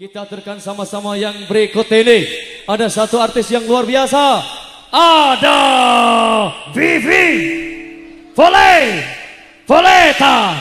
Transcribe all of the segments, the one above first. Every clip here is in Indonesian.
Kita terkan sama-sama yang berikut ini. Ada satu artis yang luar biasa. Ada Vivi. Vole Voleta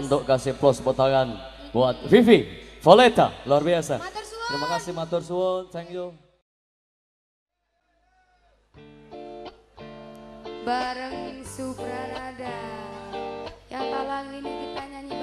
untuk kasih plus potongan buat Vivi Voleta luar biasa. Terima kasih matur suwun. Thank you. Bareng Supranada yang talang ini kita nyanyi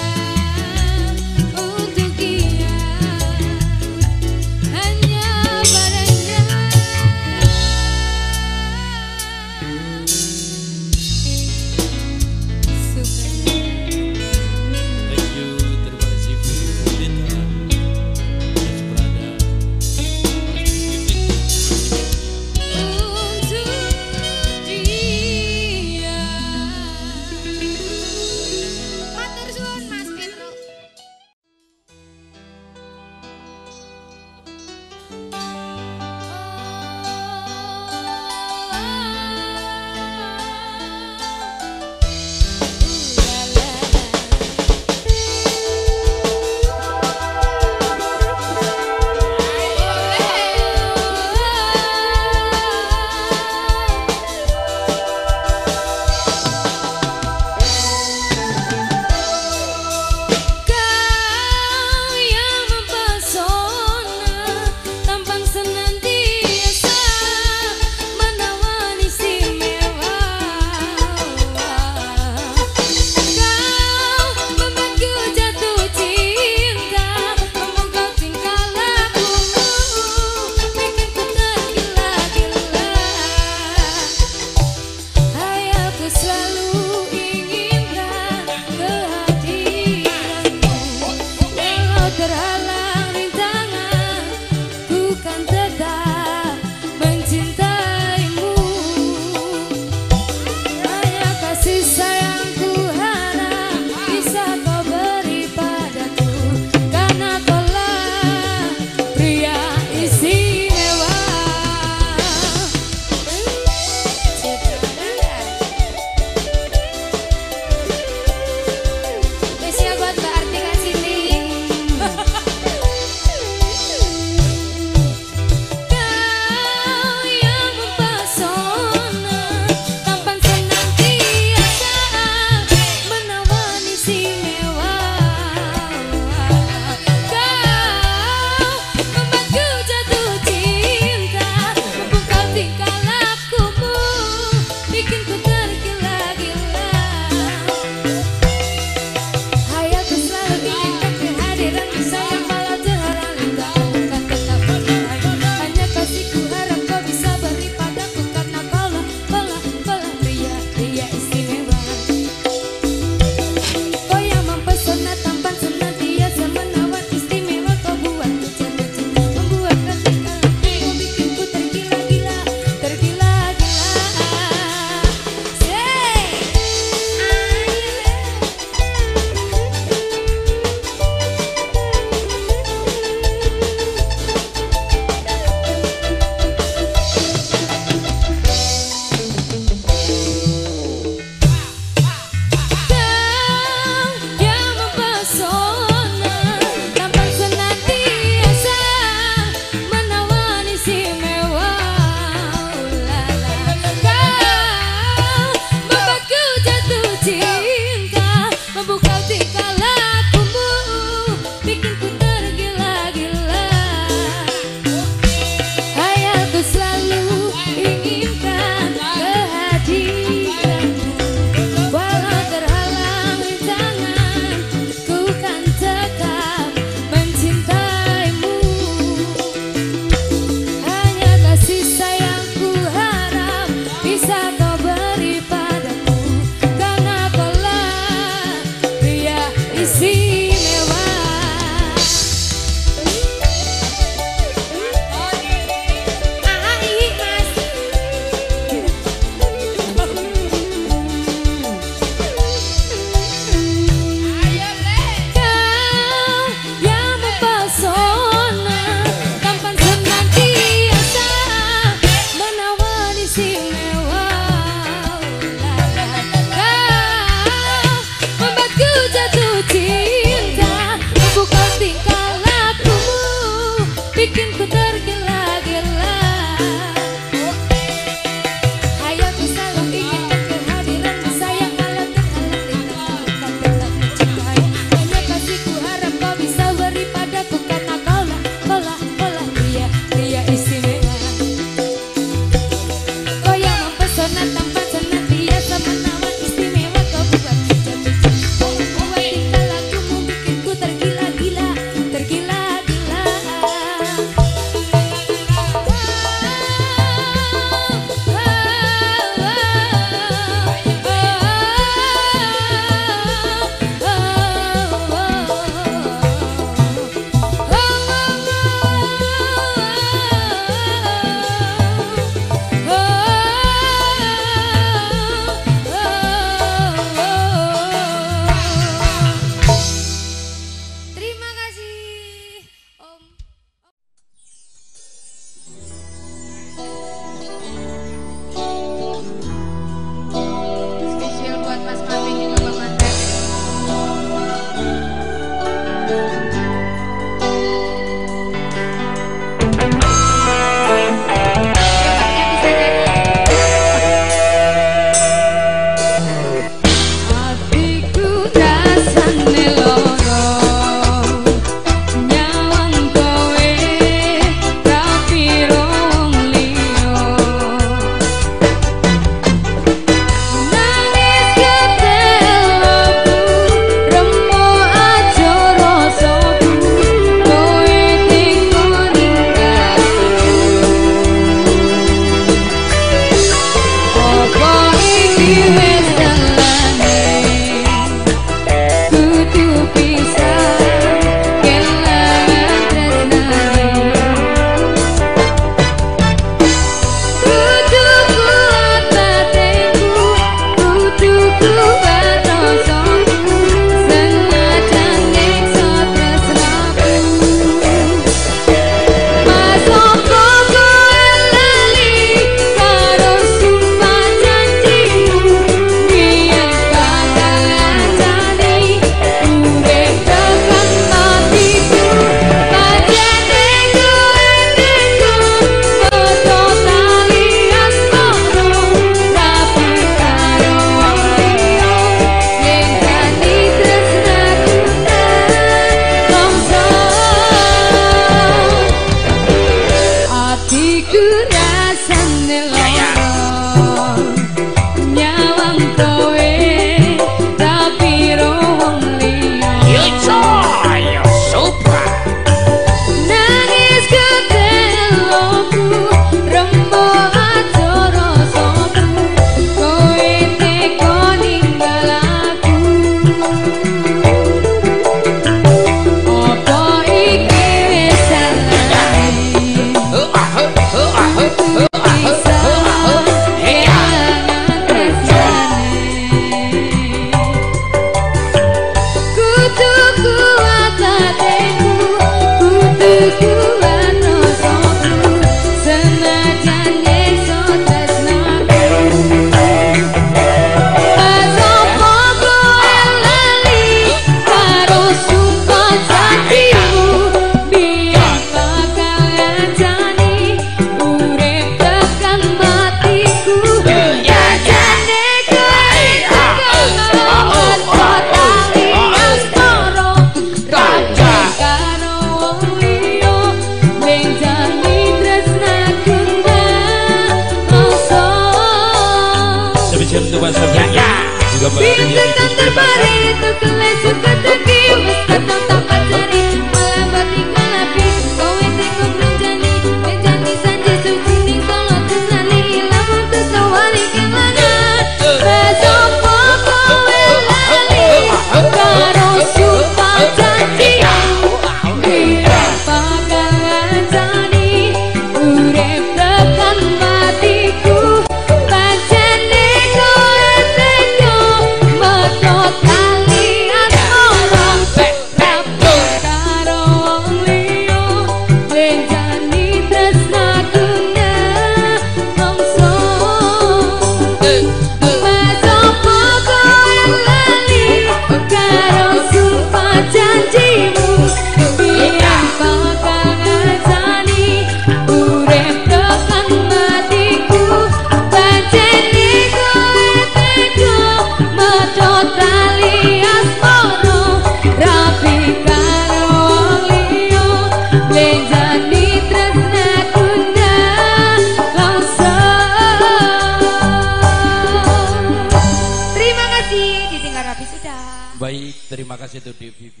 kasih, untuk DVV